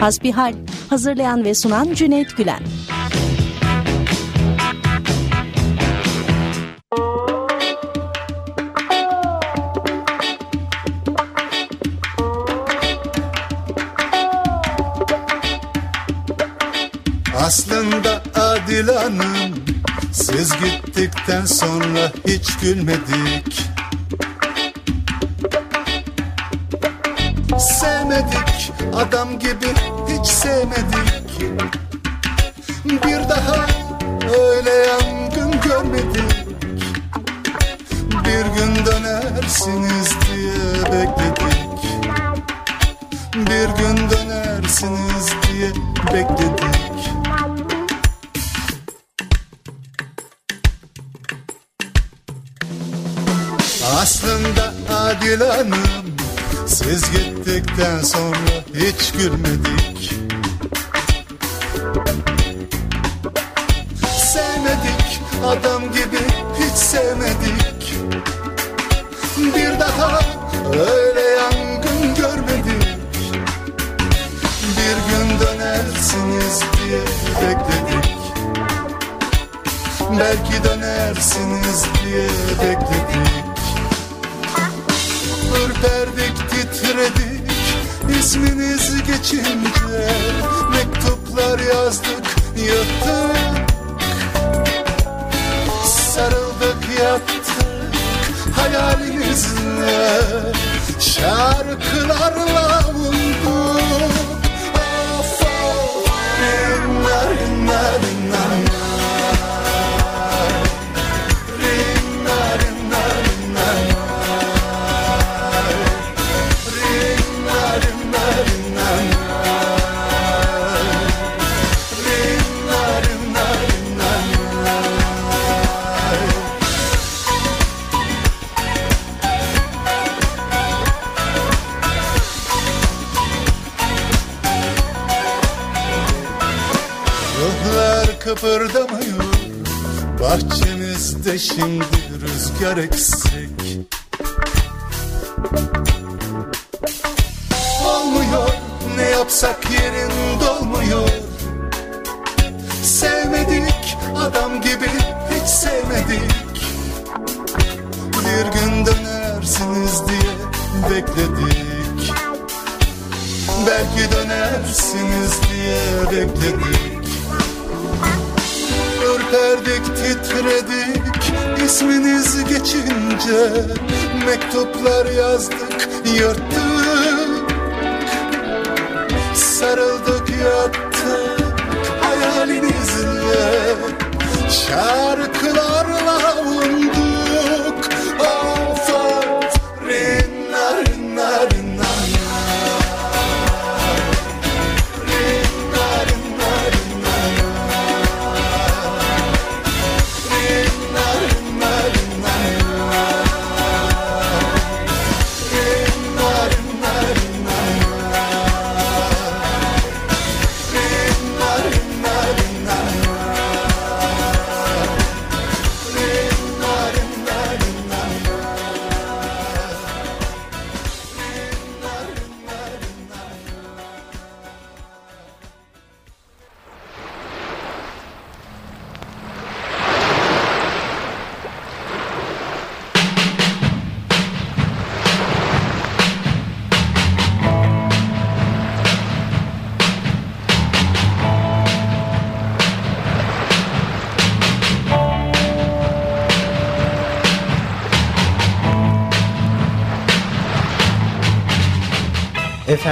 Hasbihal hazırlayan ve sunan Cüneyt Gülen. Aslında Adil Hanım Siz gittikten sonra hiç gülmedik Sevmedik adam gibi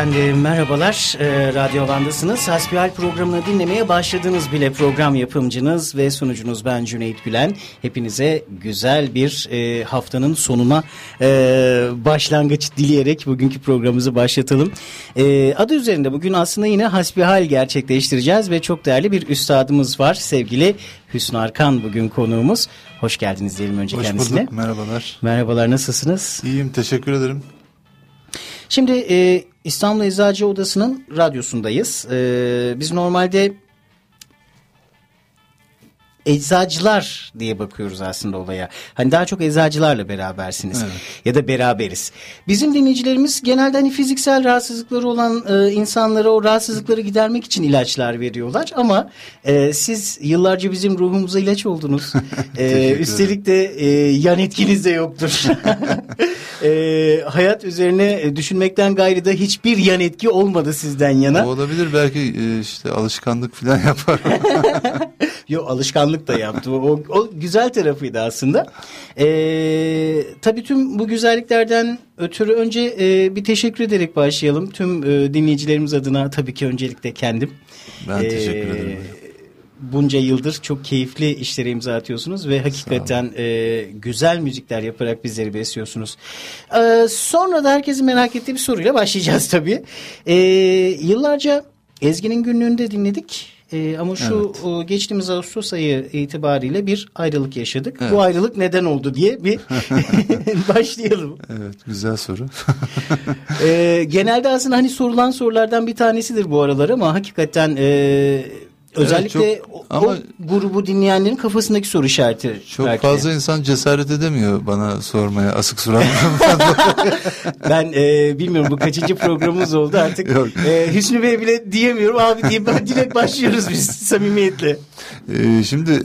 Efendim merhabalar, e, Radyo Van'dasınız. Hasbihal programını dinlemeye başladınız bile program yapımcınız ve sunucunuz ben Cüneyt Gülen. Hepinize güzel bir e, haftanın sonuna e, başlangıç dileyerek bugünkü programımızı başlatalım. E, adı üzerinde bugün aslında yine hasbihal gerçekleştireceğiz ve çok değerli bir üstadımız var. Sevgili Hüsnü Arkan bugün konuğumuz. Hoş geldiniz diyelim önce Hoş kendisine. bulduk merhabalar Merhabalar nasılsınız? İyiyim teşekkür ederim Şimdi e, İstanbul Eczacı Odası'nın radyosundayız. E, biz normalde eczacılar diye bakıyoruz aslında olaya. Hani daha çok eczacılarla berabersiniz Evet. ya da beraberiz. Bizim dinleyicilerimiz genelde hani fiziksel rahatsızlıkları olan e, insanlara o rahatsızlıkları gidermek için ilaçlar veriyorlar ama e, siz yıllarca bizim ruhumuza ilaç oldunuz. e, üstelik de e, yan etkiniz de yoktur. e, hayat üzerine e, düşünmekten gayrı da hiçbir yan etki olmadı sizden yana. O olabilir belki e, işte alışkanlık falan yapar. Yo alışkanlık da yaptı. O, o güzel tarafıydı aslında. Ee, tabii tüm bu güzelliklerden ötürü önce e, bir teşekkür ederek başlayalım. Tüm e, dinleyicilerimiz adına tabii ki öncelikle kendim. Ben Ee, teşekkür ederim. Bunca yıldır çok keyifli işlere imza atıyorsunuz ve hakikaten e, güzel müzikler yaparak bizleri besliyorsunuz. Ee, sonra da herkesin merak ettiği bir soruyla başlayacağız tabii. Ee, yıllarca Ezgi'nin günlüğünde dinledik. Ee, ama şu o, geçtiğimiz Ağustos ayı itibariyle bir ayrılık yaşadık. Evet. Bu ayrılık neden oldu diye bir başlayalım. Evet güzel soru. Ee, genelde aslında hani sorulan sorulardan bir tanesidir bu aralar ama hakikaten e, özellikle çok- o, ama- o grubu dinleyenlerin kafasındaki soru işareti. Çok belki fazla insan cesaret edemiyor bana sormaya asık suratla. Ben e, bilmiyorum bu kaçıncı programımız oldu artık. Yok. E, Hüsnü Bey bile diyemiyorum abi diye ben direkt başlıyoruz biz samimiyetle. Ee, şimdi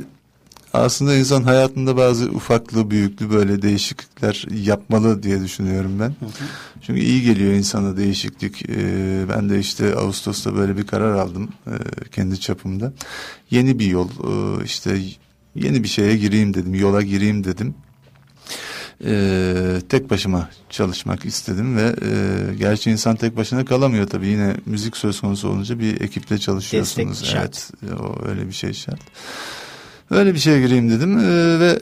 aslında insan hayatında bazı ufaklı büyüklü böyle değişiklikler yapmalı diye düşünüyorum ben. Çünkü iyi geliyor insana değişiklik. Ee, ben de işte Ağustos'ta böyle bir karar aldım e, kendi çapımda. Yeni bir yol e, işte yeni bir şeye gireyim dedim yola gireyim dedim. Ee, tek başıma çalışmak istedim ve e, gerçi insan tek başına kalamıyor tabii yine müzik söz konusu olunca bir ekiple çalışıyorsunuz. Destek şart. Evet o öyle bir şey şart. Öyle bir şeye gireyim dedim e, ve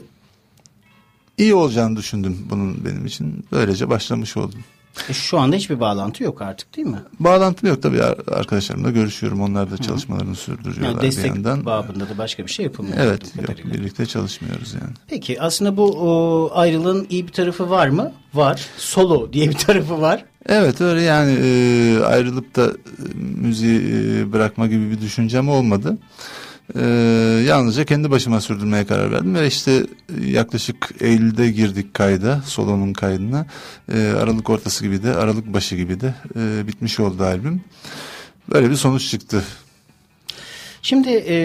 iyi olacağını düşündüm bunun benim için. Böylece başlamış oldum. E, şu anda hiçbir bağlantı yok artık değil mi? Bağlantım yok tabii ar- arkadaşlarımla görüşüyorum. Onlar da çalışmalarını sürdürüyorlar Yani bir destek yandan. babında da başka bir şey yapılmıyor. Evet yok kadarıyla. birlikte çalışmıyoruz yani. Peki aslında bu o, ayrılığın iyi bir tarafı var mı? Var. Solo diye bir tarafı var. Evet öyle yani e, ayrılıp da e, müziği e, bırakma gibi bir düşüncem olmadı. E, yalnızca kendi başıma sürdürmeye karar verdim ve işte yaklaşık Eylül'de girdik kayda, solonun kaydına. E, Aralık ortası gibi de, Aralık başı gibi de e, bitmiş oldu albüm. Böyle bir sonuç çıktı. Şimdi e,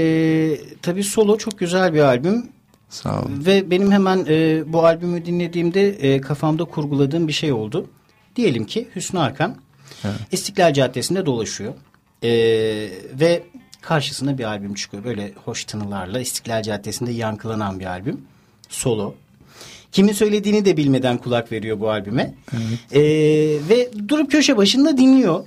tabii solo çok güzel bir albüm. Sağ olun. Ve benim hemen e, bu albümü dinlediğimde e, kafamda kurguladığım bir şey oldu. Diyelim ki Hüsnü Arkan Evet. İstiklal Caddesi'nde dolaşıyor. E, ve karşısına bir albüm çıkıyor. Böyle hoş tınılarla İstiklal Caddesi'nde yankılanan bir albüm. Solo. Kimin söylediğini de bilmeden kulak veriyor bu albüme. E, ve durup köşe başında dinliyor.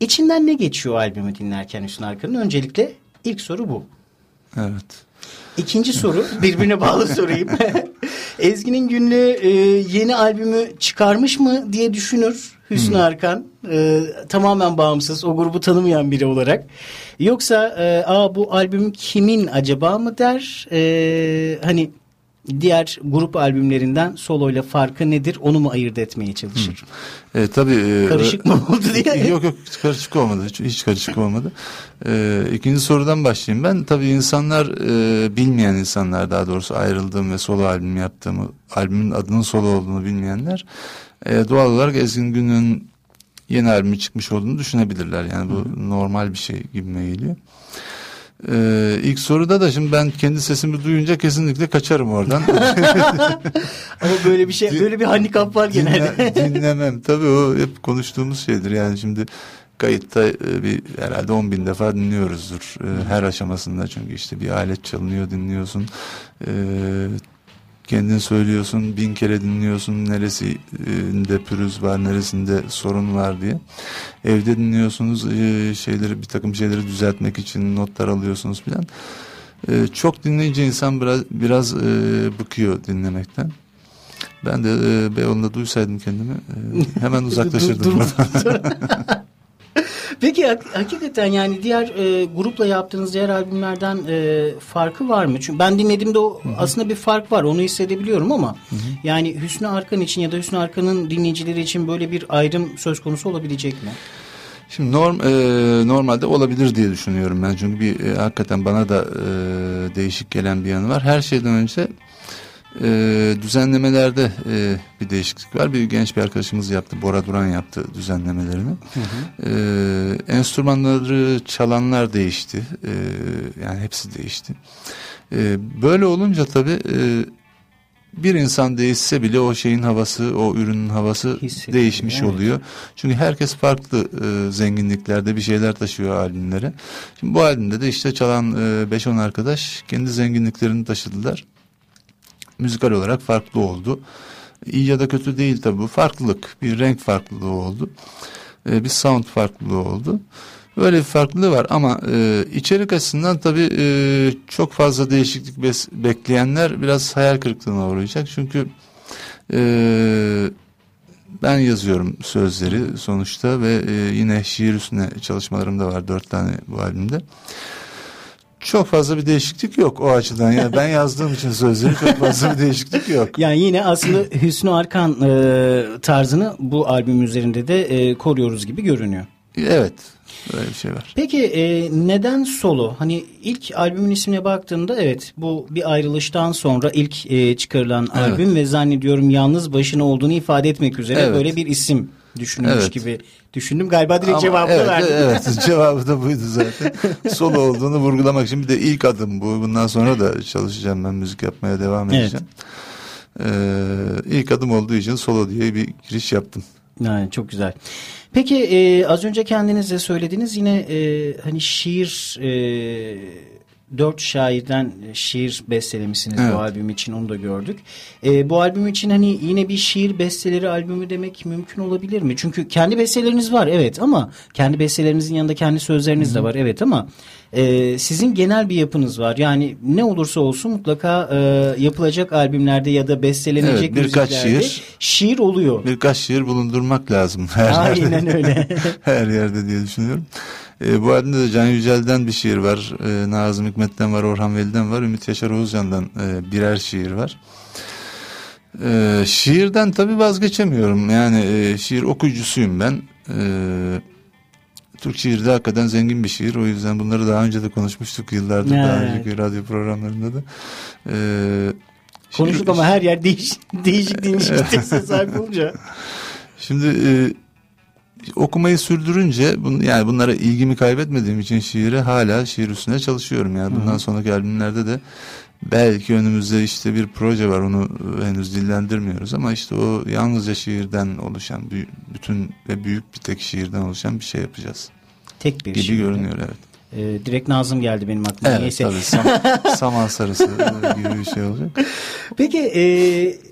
İçinden ne geçiyor albümü dinlerken Hüsnü Arkan'ın? Öncelikle ilk soru bu. Evet. İkinci soru birbirine bağlı sorayım. Ezgi'nin günlüğü e, yeni albümü çıkarmış mı diye düşünür Hüsnü Arkan. E, tamamen bağımsız o grubu tanımayan biri olarak. Yoksa e, Aa, bu albüm kimin acaba mı der. E, hani diğer grup albümlerinden soloyla farkı nedir onu mu ayırt etmeye çalışır. E, tabii, e, Karışık mı oldu diye. Yok yok karışık olmadı. Hiç, hiç karışık olmadı. E, ikinci sorudan başlayayım ben. Tabii insanlar e, bilmeyen insanlar daha doğrusu ayrıldığım ve solo albüm yaptığımı albümün adının solo olduğunu bilmeyenler e, doğal olarak Ezgin Gün'ün yeni albümü çıkmış olduğunu düşünebilirler. Yani bu normal bir şey gibime geliyor. Ee, ilk soruda da şimdi ben kendi sesimi duyunca kesinlikle kaçarım oradan. Ama böyle bir şey böyle bir handikap var genelde. Dinle- dinlemem. Tabii o hep konuştuğumuz şeydir. Yani şimdi kayıtta e, bir herhalde 10 bin defa dinliyoruzdur. E, Her aşamasında çünkü işte bir alet çalınıyor dinliyorsun. Kendin söylüyorsun bin kere dinliyorsun neresinde pürüz var neresinde sorun var diye. Evde dinliyorsunuz e, şeyleri bir takım şeyleri düzeltmek için notlar alıyorsunuz filan. E, çok dinleyince insan biraz biraz e, bıkıyor dinlemekten. Ben de Beyoğlu'nda duysaydım kendimi hemen uzaklaşırdım. Peki hak- hakikaten yani diğer e, grupla yaptığınız diğer albümlerden e, farkı var mı? Çünkü ben dinlediğimde o aslında bir fark var onu hissedebiliyorum ama yani Hüsnü Arkan için ya da Hüsnü Arkan'ın dinleyicileri için böyle bir ayrım söz konusu olabilecek mi? Şimdi norm e, normalde olabilir diye düşünüyorum ben çünkü bir e, hakikaten bana da e, değişik gelen bir yanı var. Her şeyden önce e, düzenlemelerde e, bir değişiklik var. Bir genç bir arkadaşımız yaptı, Bora Duran yaptı düzenlemelerini. Hı hı. E, enstrümanları çalanlar değişti, e, yani hepsi değişti. E, böyle olunca tabii. E, bir insan değişse bile o şeyin havası, o ürünün havası değişmiş evet. oluyor. Çünkü herkes farklı e, zenginliklerde bir şeyler taşıyor albümlere. Şimdi bu albümde de işte çalan 5-10 e, arkadaş kendi zenginliklerini taşıdılar. Müzikal olarak farklı oldu. İyi ya da kötü değil tabi bu. Farklılık, bir renk farklılığı oldu. E, bir sound farklılığı oldu. Böyle bir farklılığı var ama e, içerik açısından tabii e, çok fazla değişiklik bekleyenler biraz hayal kırıklığına uğrayacak. Çünkü e, ben yazıyorum sözleri sonuçta ve e, yine şiir üstüne çalışmalarım da var dört tane bu albümde. Çok fazla bir değişiklik yok o açıdan. Yani ben yazdığım için sözleri çok fazla bir değişiklik yok. Yani yine aslında Hüsnü Arkan e, tarzını bu albüm üzerinde de e, koruyoruz gibi görünüyor. Evet. Böyle bir şey var. Peki e, neden solo? Hani ilk albümün ismine baktığında evet bu bir ayrılıştan sonra ilk e, çıkarılan evet. albüm ve zannediyorum yalnız başına olduğunu ifade etmek üzere evet. böyle bir isim düşünülmüş evet. gibi düşündüm. Galiba direkt Ama cevabı evet, verdim. Evet cevabı da buydu zaten. Solo olduğunu vurgulamak için bir de ilk adım bu. Bundan sonra da çalışacağım ben müzik yapmaya devam edeceğim. Evet. Ee, ilk adım olduğu için solo diye bir giriş yaptım. Yani çok güzel. Peki e, az önce kendiniz de söylediniz yine e, hani şiir e, dört şairden şiir bestelemişsiniz evet. bu albüm için onu da gördük. E, bu albüm için hani yine bir şiir besteleri albümü demek mümkün olabilir mi? Çünkü kendi besteleriniz var evet ama kendi bestelerinizin yanında kendi sözleriniz Hı -hı. de var evet ama e, sizin genel bir yapınız var. Yani ne olursa olsun mutlaka e, yapılacak albümlerde ya da bestelenecek evet, birkaç şiir, şiir oluyor. Birkaç şiir bulundurmak lazım her Aynen yerde. öyle. her yerde diye düşünüyorum. E, bu albümde de Can Yücel'den bir şiir var. E, Nazım Hikmet'ten var, Orhan Veli'den var. Ümit Yaşar Oğuzcan'dan e, birer şiir var. E, şiirden tabii vazgeçemiyorum. Yani e, şiir okuyucusuyum ben. E, Türk şiiri de hakikaten zengin bir şiir. O yüzden bunları daha önce de konuşmuştuk yıllardır. Evet. Daha önceki radyo programlarında da. E, Konuştuk ama her yer değiş, değişik değişik sahip olunca. Şimdi e, okumayı sürdürünce bun, yani bunlara ilgimi kaybetmediğim için şiire hala şiir üstüne çalışıyorum. Yani bundan Hı. sonraki albümlerde de belki önümüzde işte bir proje var onu henüz dillendirmiyoruz ama işte o yalnızca şiirden oluşan bütün ve büyük bir tek şiirden oluşan bir şey yapacağız. Tek bir gibi şiir. görünüyor evet. Ee, direkt Nazım geldi benim aklıma. Evet Neyse. tabii sam saman sarısı gibi bir şey olacak. Peki e,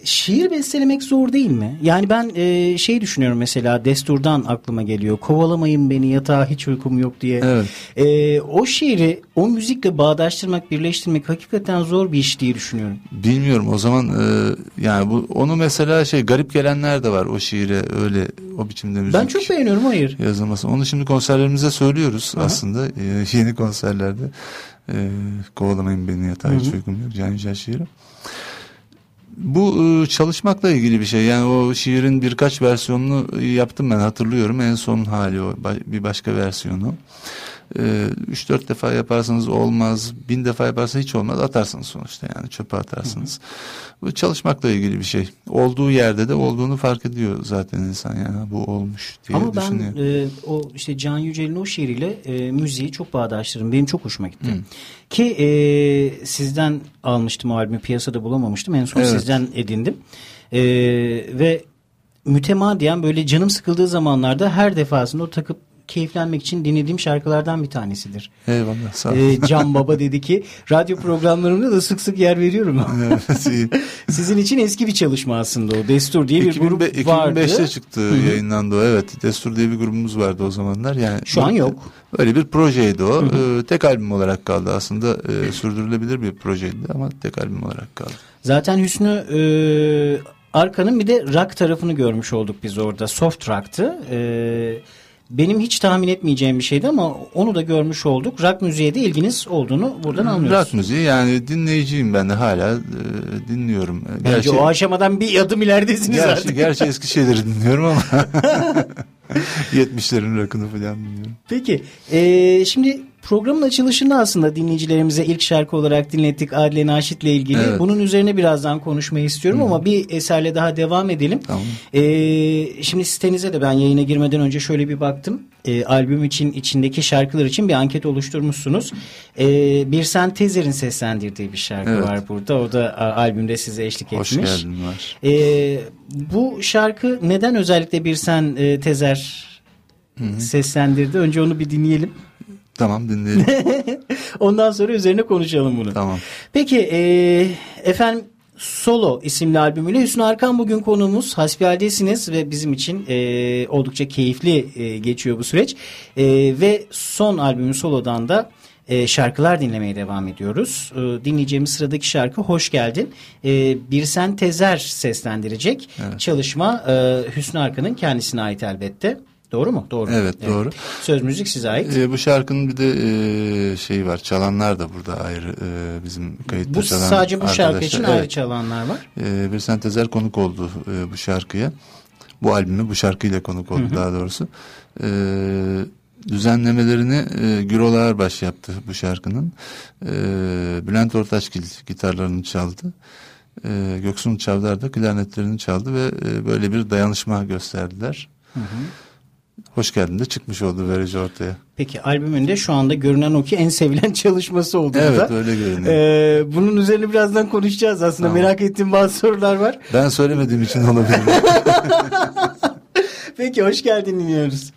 şiir bestelemek zor değil mi? Yani ben e, şey düşünüyorum mesela Destur'dan aklıma geliyor. Kovalamayın beni yatağa hiç uykum yok diye. Evet. E, o şiiri o müzikle bağdaştırmak, birleştirmek hakikaten zor bir iş diye düşünüyorum. Bilmiyorum o zaman e, yani bu onu mesela şey garip gelenler de var o şiire öyle o biçimde müzik. Ben çok beğeniyorum hayır. Yazılması. Onu şimdi konserlerimize söylüyoruz Aha. aslında. E, yeni konserlerde e, kovalamayın beni yatağa hiç uykum yok. Can Yücel şiiri. Bu e, çalışmakla ilgili bir şey. Yani o şiirin birkaç versiyonunu yaptım ben hatırlıyorum. En son hali o bir başka versiyonu. 3-4 ee, defa yaparsanız olmaz, bin defa yaparsa hiç olmaz atarsınız sonuçta yani çöpe atarsınız. Hı hı. Bu çalışmakla ilgili bir şey. Olduğu yerde de olduğunu fark ediyor zaten insan yani bu olmuş diye Ama düşünüyor. ben e, o işte Can Yücel'in o şiiriyle e, müziği çok bağdaştırdım. Benim çok hoşuma gitti. Hı. Ki e, sizden almıştım o albümü piyasada bulamamıştım. En son evet. sizden edindim. E, ve mütemadiyen böyle canım sıkıldığı zamanlarda her defasında o takıp keyiflenmek için dinlediğim şarkılardan bir tanesidir. Eyvallah sağ ol. Ee, Can Baba dedi ki radyo programlarımda da sık sık yer veriyorum. Sizin için eski bir çalışma aslında o. Destur diye bir 2000, grup vardı. 2005'te çıktı Hı-hı. yayınlandı o evet. Destur diye bir grubumuz vardı o zamanlar. Yani Şu an yok. Öyle bir projeydi o. Ee, tek albüm olarak kaldı aslında. Ee, sürdürülebilir bir projeydi ama tek albüm olarak kaldı. Zaten Hüsnü e, Arkan'ın bir de rock tarafını görmüş olduk biz orada. Soft rock'tı. Eee benim hiç tahmin etmeyeceğim bir şeydi ama onu da görmüş olduk. Rock müziğe de ilginiz olduğunu buradan anlıyoruz. Rock müziği yani dinleyiciyim ben de hala e, dinliyorum. Bence gerçi, o aşamadan bir adım ileridesiniz gerçi, artık. Gerçi eski şeyleri dinliyorum ama. 70'lerin rock'ını falan dinliyorum. Peki e, şimdi programın açılışında aslında dinleyicilerimize ilk şarkı olarak dinlettik Adile Naşit'le ilgili. Evet. Bunun üzerine birazdan konuşmayı istiyorum ama bir eserle daha devam edelim. Tamam. E, şimdi sitenize de ben yayına girmeden önce şöyle bir baktım. E, albüm için içindeki şarkılar için bir anket oluşturmuşsunuz. E, bir Sen Tezer'in seslendirdiği bir şarkı Evet. var burada. O da a, albümde size eşlik Hoş etmiş. geldin var. E, bu şarkı neden özellikle bir Sen e, Tezer seslendirdi? Önce onu bir dinleyelim. Tamam dinleyelim. Ondan sonra üzerine konuşalım bunu. tamam. Peki e, efendim Solo isimli albümüyle Hüsnü Arkan bugün konuğumuz. Hasbihal'desiniz ve bizim için e, oldukça keyifli e, geçiyor bu süreç. E, ve son albümün Solo'dan da e, şarkılar dinlemeye devam ediyoruz. E, dinleyeceğimiz sıradaki şarkı Hoş Geldin. E, Birsen Tezer seslendirecek. Çalışma e, Hüsnü Arkan'ın kendisine ait elbette. Doğru mu? Doğru. Evet, doğru. Söz müzik size ait. Ee, bu şarkının bir de e, şeyi var. Çalanlar da burada ayrı e, bizim kayıtta Bu çalan sadece bu şarkı için Evet. ayrı çalanlar var. Ee, bir sentezer konuk oldu e, bu şarkıya. Bu albüme bu şarkıyla konuk oldu daha doğrusu. Ee, düzenlemelerini e, Gürol Ağırbaş yaptı bu şarkının. Ee, Bülent Ortaçgil gitarlarını çaldı. Ee, Göksun Çavdar da klarnetlerini çaldı ve e, böyle bir dayanışma gösterdiler. Hoş geldin de çıkmış oldu böylece ortaya. Peki albümünde şu anda görünen o ki en sevilen çalışması oldu Evet da. öyle görünüyor. Ee, bunun üzerine birazdan konuşacağız aslında. Tamam. Merak ettiğim bazı sorular var. Ben söylemediğim için olabilir. Peki hoş geldin dinliyoruz.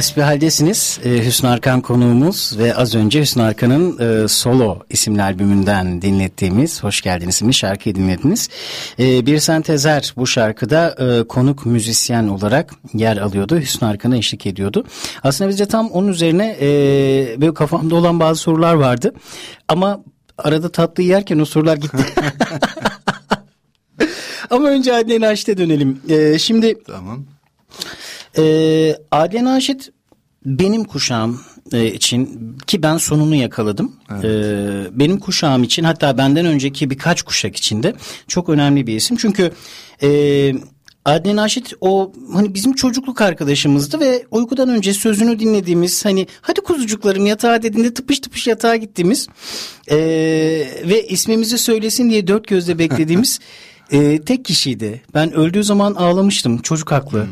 Hasbihaldesiniz e, Hüsnü Arkan konuğumuz ve az önce Hüsnü Arkan'ın e, Solo isimli albümünden dinlettiğimiz Hoş Geldiniz isimli şarkıyı dinlediniz. E, bir sentezer bu şarkıda e, konuk müzisyen olarak yer alıyordu. Hüsnü Arkan'a eşlik ediyordu. Aslında bizde tam onun üzerine e, böyle kafamda olan bazı sorular vardı. Ama arada tatlı yerken o sorular gitti. Ama önce Adnan Naşit'e dönelim. E, şimdi Tamam. Ee, Adile Naşit benim kuşağım e, için ki ben sonunu yakaladım. Ee, benim kuşağım için hatta benden önceki birkaç kuşak için de çok önemli bir isim. Çünkü e, Adile Naşit o hani bizim çocukluk arkadaşımızdı ve uykudan önce sözünü dinlediğimiz hani hadi kuzucuklarım yatağa dediğinde tıpış tıpış yatağa gittiğimiz e, ve ismimizi söylesin diye dört gözle beklediğimiz e, tek kişiydi. Ben öldüğü zaman ağlamıştım. Çocuk haklı.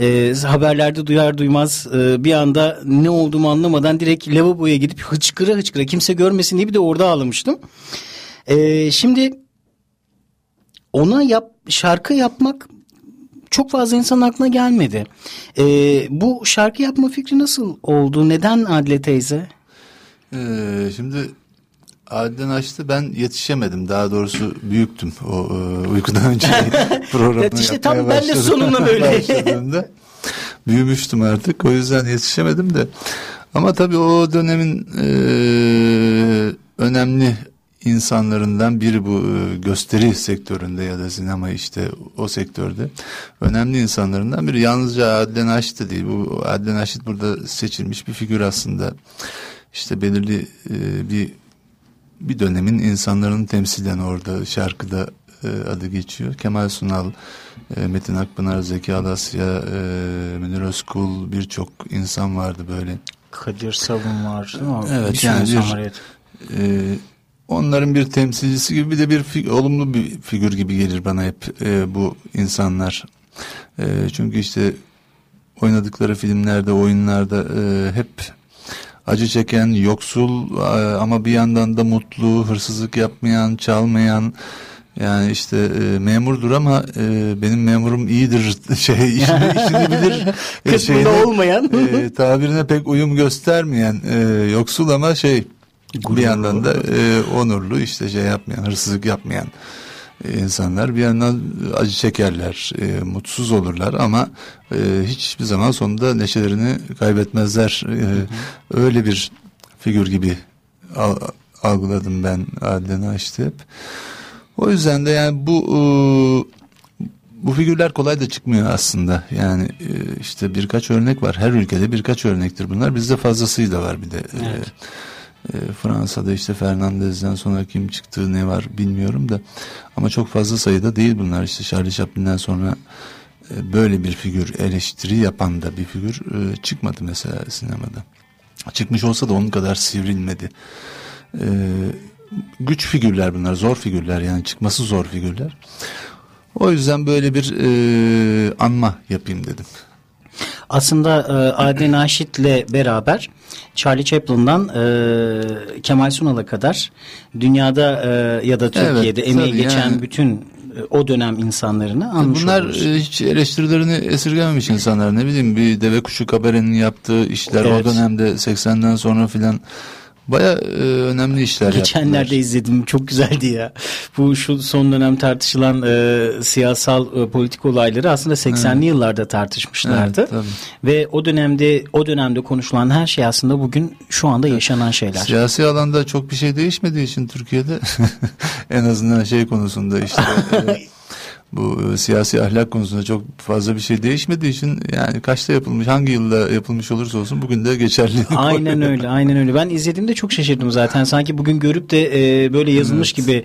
E, haberlerde duyar duymaz e, bir anda ne olduğumu anlamadan direkt lavaboya gidip hıçkıra hıçkıra kimse görmesin diye bir de orada ağlamıştım. E, şimdi ona yap şarkı yapmak çok fazla insan aklına gelmedi. E, bu şarkı yapma fikri nasıl oldu? Neden Adile teyze? Ee, şimdi Adile açtı ben yetişemedim daha doğrusu büyüktüm o e, uykudan önce programı yapmaya tam ben de sonuna böyle. büyümüştüm artık o yüzden yetişemedim de ama tabii o dönemin e, önemli insanlarından biri bu e, gösteri sektöründe ya da sinema işte o sektörde önemli insanlarından biri. Yalnızca Adile Naşit de değil. Bu Adile Naşit burada seçilmiş bir figür aslında. İşte belirli e, bir bir dönemin insanların temsilen orada şarkıda e, adı geçiyor. Kemal Sunal, e, Metin Akpınar, Zeki Alasya, e, Münir Özkul birçok insan vardı böyle. Kadir Savun var değil mi? Evet, Bir yani bir-. Ee, onların bir temsilcisi gibi bir de bir fig- olumlu bir figür gibi gelir bana hep e, bu insanlar. E, çünkü işte oynadıkları filmlerde, oyunlarda e, hep acı çeken, yoksul e, ama bir yandan da mutlu, hırsızlık yapmayan, çalmayan yani işte e, memurdur ama e, benim memurum iyidir şey işini, işini bilir e, Kısmında şeyine, olmayan. e, tabirine pek uyum göstermeyen e, yoksul ama şey bir yandan da e, onurlu işte şey yapmayan hırsızlık yapmayan insanlar bir yandan acı çekerler e, mutsuz olurlar ama e, hiçbir zaman sonunda neşelerini kaybetmezler E, öyle bir figür gibi al- algıladım ben Adile Naşit'i hep o yüzden de yani bu e, bu figürler kolay da çıkmıyor aslında. Yani e, işte birkaç örnek var. Her ülkede birkaç örnektir bunlar. Bizde fazlasıyla var bir de. E, e, Fransa'da işte Fernandez'den sonra kim çıktığı ne var bilmiyorum da. Ama çok fazla sayıda değil bunlar. İşte Charlie Chaplin'den sonra e, böyle bir figür eleştiri yapan da bir figür e, çıkmadı mesela sinemada. Çıkmış olsa da onun kadar sivrilmedi. E, güç figürler bunlar. Zor figürler yani çıkması zor figürler. O yüzden böyle bir anma yapayım dedim. Aslında e, Adile Naşit'le beraber Charlie Chaplin'dan e, Kemal Sunal'a kadar dünyada e, ya da Türkiye'de Evet, emeği geçen yani. bütün e, o dönem insanlarını anmış Bunlar oluyoruz. e, hiç eleştirilerini esirgememiş insanlar. Ne bileyim bir deve kuşu kabarenin yaptığı işler Evet. o dönemde 80'den sonra filan baya e, önemli işler Geçenlerde yaptılar. izledim çok güzeldi ya. Bu şu son dönem tartışılan e, siyasal e, politik olayları aslında 80'li yıllarda tartışmışlardı. Evet, tabii. Ve o dönemde o dönemde konuşulan her şey aslında bugün şu anda yaşanan şeyler. Siyasi alanda çok bir şey değişmediği için Türkiye'de en azından şey konusunda işte e, bu e, siyasi ahlak konusunda çok fazla bir şey değişmediği için yani kaçta yapılmış hangi yılda yapılmış olursa olsun bugün de geçerli. Aynen öyle aynen öyle. Ben izlediğimde çok şaşırdım zaten. Sanki bugün görüp de e, böyle yazılmış Evet. gibi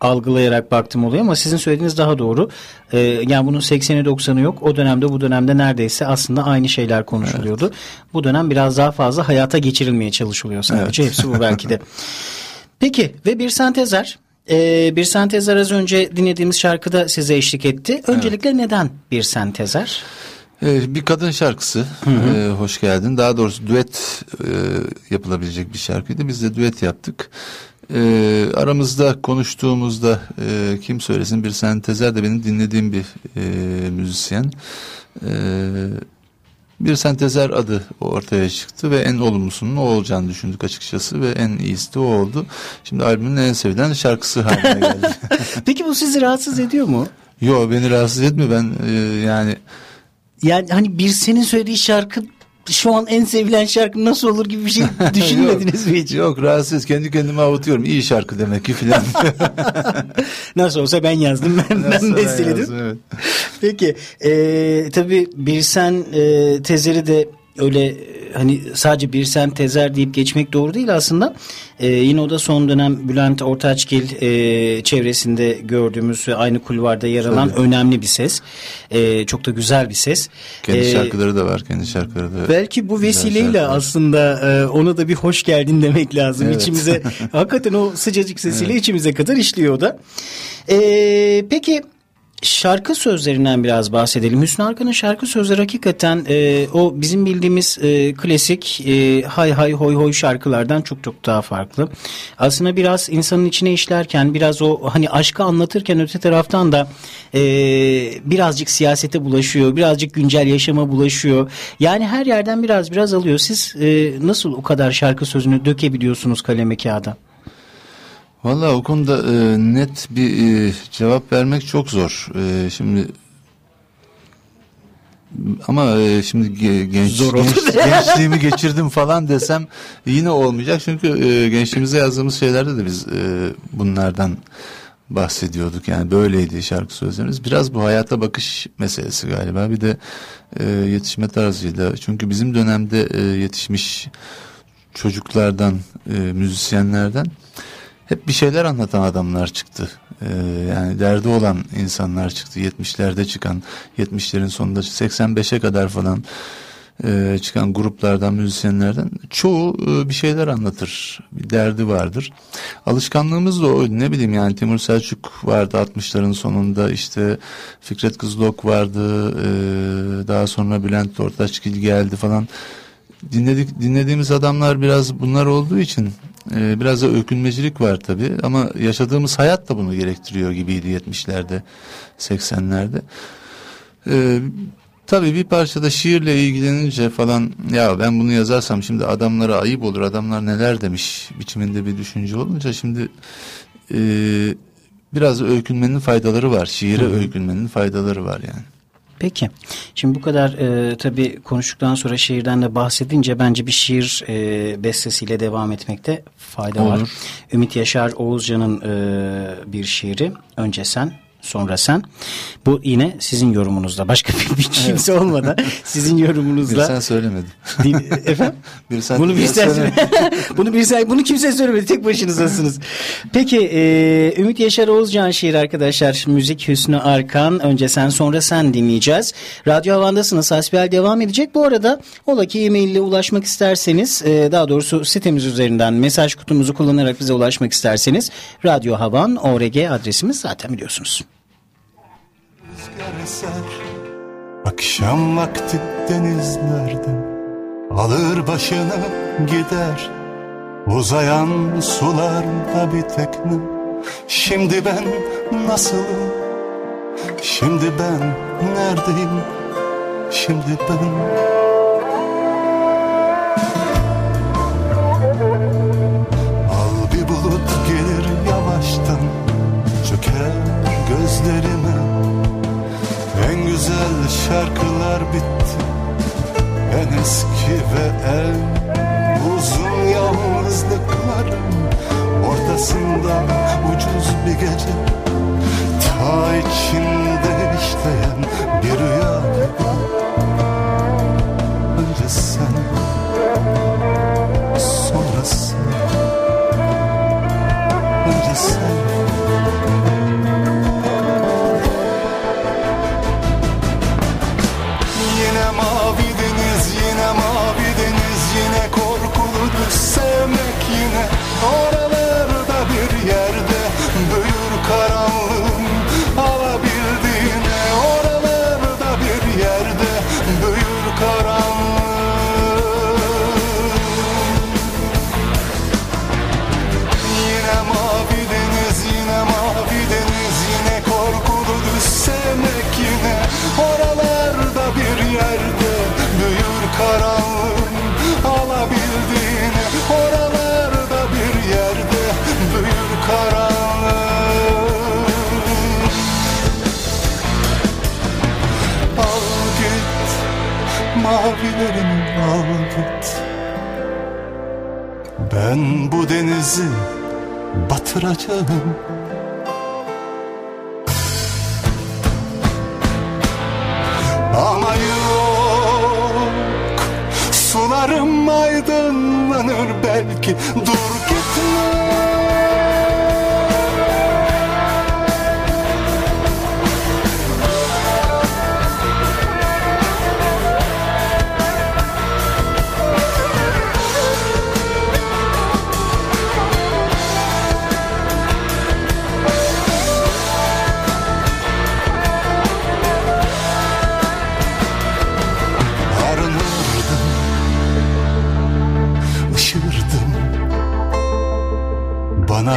algılayarak baktım oluyor ama sizin söylediğiniz daha doğru. E, yani bunun 80'i 90'ı yok. O dönemde bu dönemde neredeyse aslında aynı şeyler konuşuluyordu. Bu dönem biraz daha fazla hayata geçirilmeye çalışılıyor sadece. Evet. Hepsi bu belki de. Peki ve bir sentezer. E, bir sentezer az önce dinlediğimiz şarkıda size eşlik etti. Öncelikle neden bir sentezer? Ee, bir kadın şarkısı Ee, hoş geldin. Daha doğrusu düet e, yapılabilecek bir şarkıydı. Biz de düet yaptık. Ee, aramızda konuştuğumuzda e, kim söylesin bir sentezer de benim dinlediğim bir e, müzisyen. Ee, bir sentezer adı ortaya çıktı ve en olumlusunun o olacağını düşündük açıkçası ve en iyisi de o oldu. Şimdi albümün en sevilen şarkısı haline geldi. Peki bu sizi rahatsız ediyor mu? Yo beni rahatsız etmiyor ben e, yani Yani hani bir senin söylediği şarkı şu an en sevilen şarkı nasıl olur gibi bir şey düşünmediniz mi hiç? Yok rahatsız kendi kendime avutuyorum. İyi şarkı demek ki filan. Nasıl olsa ben yazdım ben, ben Nasıl besteledim. yazdım, evet. Peki e, tabii bir sen e, tezeri de öyle e, hani sadece bir sen tezer deyip geçmek doğru değil aslında. E, yine o da son dönem Bülent Ortaçgil e, çevresinde gördüğümüz ve aynı kulvarda yer alan Tabii. önemli bir ses. E, çok da güzel bir ses. Kendi E, şarkıları da var. Kendi şarkıları da. Belki bu vesileyle şarkılar. aslında e, ona da bir hoş geldin demek lazım Evet. içimize. hakikaten o sıcacık sesiyle içimize kadar işliyor o da. E, peki şarkı sözlerinden biraz bahsedelim. Hüsnü Arkan'ın şarkı sözleri hakikaten e, o bizim bildiğimiz e, klasik e, hay hay hoy hoy şarkılardan çok çok daha farklı. Aslında biraz insanın içine işlerken biraz o hani aşkı anlatırken öte taraftan da e, birazcık siyasete bulaşıyor. Birazcık güncel yaşama bulaşıyor. Yani her yerden biraz biraz alıyor. Siz e, nasıl o kadar şarkı sözünü dökebiliyorsunuz kaleme kağıda? Valla o konuda e, net bir e, cevap vermek çok zor. E, şimdi ama e, şimdi ge- genç, Zor genç- gençliğimi geçirdim falan desem yine olmayacak. Çünkü e, gençliğimizde yazdığımız şeylerde de biz e, bunlardan bahsediyorduk. Yani böyleydi şarkı sözlerimiz. Biraz bu hayata bakış meselesi galiba. Bir de e, yetişme tarzıyla. Çünkü bizim dönemde e, yetişmiş çocuklardan, e, müzisyenlerden hep bir şeyler anlatan adamlar çıktı. Ee, yani derdi olan insanlar çıktı. 70'lerde çıkan, 70'lerin sonunda 85'e kadar falan e, çıkan gruplardan, müzisyenlerden çoğu e, bir şeyler anlatır. Bir derdi vardır. Alışkanlığımız da o. Ne bileyim yani Timur Selçuk vardı 60'ların sonunda. işte Fikret Kızılok vardı. e, daha sonra Bülent Ortaçgil geldi falan dinledik dinlediğimiz adamlar biraz bunlar olduğu için e, biraz da öykünmecilik var tabi ama yaşadığımız hayat da bunu gerektiriyor gibiydi 70'lerde 80'lerde. E, tabi bir parçada şiirle ilgilenince falan ya ben bunu yazarsam şimdi adamlara ayıp olur adamlar neler demiş biçiminde bir düşünce olunca şimdi e, biraz öykünmenin faydaları var şiire öykünmenin faydaları var yani. Peki. Şimdi bu kadar e, tabii konuştuktan sonra şiirden de bahsedince bence bir şiir e, bestesiyle devam etmekte fayda var. Olur. Ümit Yaşar Oğuzcan'ın e, bir şiiri. Önce sen, sonra sen. Bu yine sizin yorumunuzda. Başka bir, bir kimse olmadan sizin Bir yorumunuzla. sen söylemedin. Din- efendim? Bir sen bunu bir bir sen sen- bunu bir sen bunu kimse söylemedi tek başınızdasınız. Peki e, Ümit Yaşar Oğuzcan şiir arkadaşlar müzik Hüsnü Arkan önce sen sonra sen dinleyeceğiz. Radyo Havan'dasınız hasbihal devam edecek. Bu arada ola ki e-mail ile ulaşmak isterseniz e, daha doğrusu sitemiz üzerinden mesaj kutumuzu kullanarak bize ulaşmak isterseniz Radyo Havan ORG adresimiz zaten biliyorsunuz. Eser. Akşam vakti denizlerden Alır başını gider. Uzayan sularda bir tekne. Şimdi ben nasılım Şimdi ben neredeyim? Şimdi ben ve en uzun yalnızlıkların Ortasında ucuz bir gece. Ta içinde işleyen bir rüya. Gibi Önce sen Sonra sen mavilerimi al git ben bu denizi batıracağım. Ama yok Sularım aydınlanır belki. Dur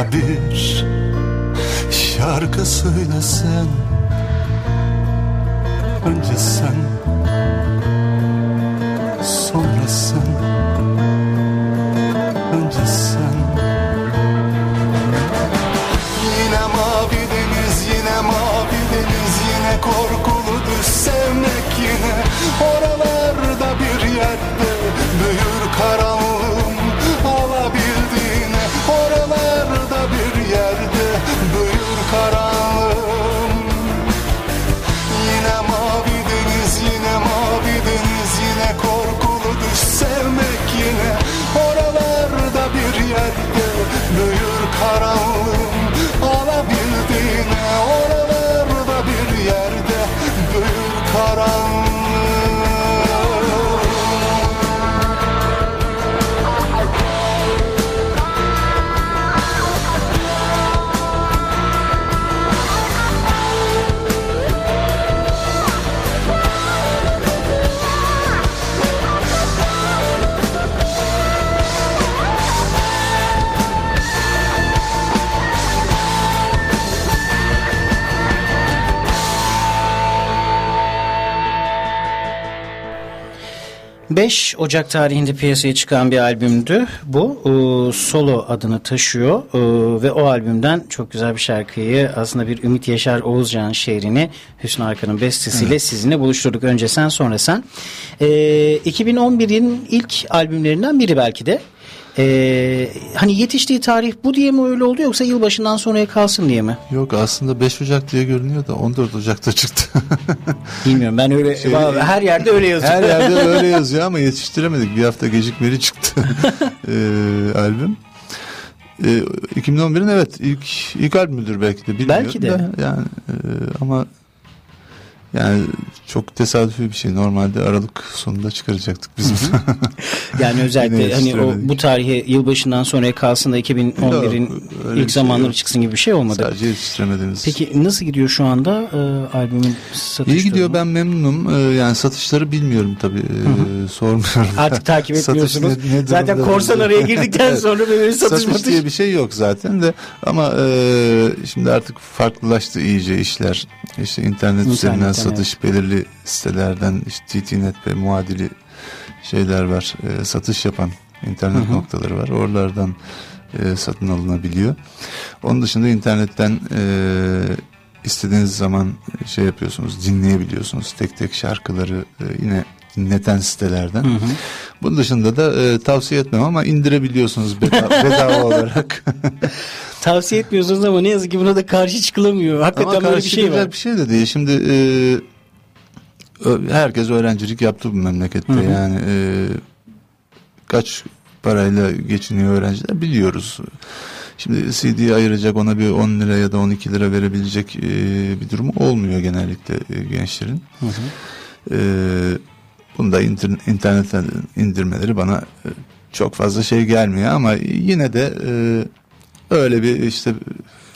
Bana bir şarkı söyle sen. Önce sen ...5 Ocak tarihinde piyasaya çıkan bir albümdü bu. Ee, Solo adını taşıyor Ee, ve o albümden çok güzel bir şarkıyı... ...aslında bir Ümit Yaşar Oğuzcan şehrini Hüsnü Arkan'ın bestesiyle sizinle buluşturduk. Önce sen sonra sen. Ee, 2011'in ilk albümlerinden biri belki de. Ee, hani yetiştiği tarih bu diye mi öyle oldu yoksa yılbaşından sonraya kalsın diye mi? Yok aslında 5 Ocak diye görünüyor da 14 Ocak'ta çıktı. Bilmiyorum ben öyle Şey- her yerde öyle yazıyor. Her yerde öyle yazıyor ama yetiştiremedik. Bir hafta gecikmeli çıktı ee, albüm. Ee, 2011'in evet ilk ilk albümüdür belki de bilmiyorum Belki de. da yani e, ama yani çok tesadüfi bir şey. Normalde Aralık sonunda çıkaracaktık biz. Yani özellikle hani o bu tarihe yılbaşından sonraya kalsın da 2011'in Yok, öyle ilk şey zamanları yok. çıksın gibi bir şey olmadı. Sadece yetiştiremediğimiz. Peki nasıl gidiyor şu anda e, albümün satış İyi gidiyor ben memnunum. Ee, yani satışları bilmiyorum tabii. Ee, sormuyorum. Artık takip etmiyorsunuz. ne- ne Zaten korsan araya girdikten sonra böyle satış Satış diye bir şey yok zaten de ama e, şimdi artık farklılaştı iyice işler. İşte internet üzerinden İnternetten, satış belirli sitelerden işte TTNet ve muadili şeyler var. E, satış yapan internet noktaları var. Oralardan e, satın alınabiliyor. Onun dışında internetten e, istediğiniz zaman şey yapıyorsunuz, dinleyebiliyorsunuz. Tek tek şarkıları e, yine dinleten sitelerden. Bunun dışında da e, tavsiye etmem ama indirebiliyorsunuz bedava, bedava olarak. tavsiye etmiyorsunuz ama ne yazık ki buna da karşı çıkılamıyor. Hakikaten Ama böyle bir şey var. bir şey de değil. Şimdi e, herkes öğrencilik yaptı bu memlekette. Yani e, kaç parayla geçiniyor öğrenciler biliyoruz. Şimdi CD ayıracak ona bir 10 lira ya da 12 lira verebilecek e, bir durumu olmuyor genellikle e, gençlerin. E, bunu da inter- internetten indirmeleri bana e, çok fazla şey gelmiyor ama yine de e, öyle bir işte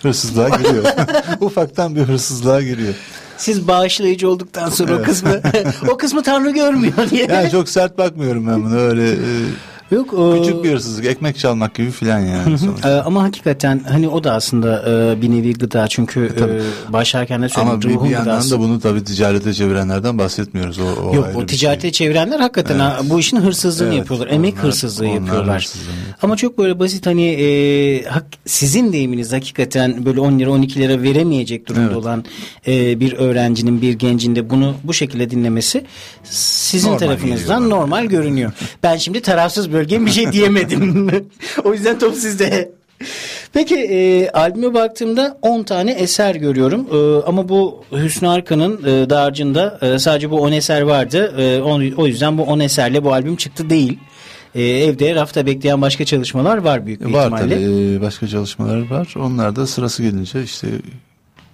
hırsızlığa giriyor. Ufaktan bir hırsızlığa giriyor. Siz bağışlayıcı olduktan sonra o Evet. kısmı o kısmı Tanrı görmüyor diye. Yani çok sert bakmıyorum ben buna öyle e, Yok o- küçük bir hırsızlık ekmek çalmak gibi filan yani. Ee, ama hakikaten hani o da aslında e, bir nevi gıda çünkü tabii. e, başlarken de söyledim Ama bir, bir yandan gıdası. da bunu tabii ticarete çevirenlerden bahsetmiyoruz. O, o Yok o ticarete şey. çevirenler hakikaten ha, bu işin hırsızlığını Evet, yapıyorlar. Emek onlar- hırsızlığı onlar yapıyorlar. hırsızlığını yapıyor. Ama çok böyle basit hani e, hak, sizin deyiminiz hakikaten böyle 10 lira 12 lira veremeyecek durumda Evet. olan e, bir öğrencinin bir gencin de bunu bu şekilde dinlemesi sizin Normal tarafınızdan normal görünüyor. Ben şimdi tarafsız bölgem bir şey diyemedim. o yüzden top sizde. Peki e, albüme baktığımda 10 tane eser görüyorum. E, ama bu Hüsnü Arkan'ın e, dağarcığında e, sadece bu 10 eser vardı. E, on- o yüzden bu 10 eserle bu albüm çıktı değil. E, evde rafta bekleyen başka çalışmalar var büyük bir Var ihtimalle. tabii e, başka çalışmalar var. Onlar da sırası gelince işte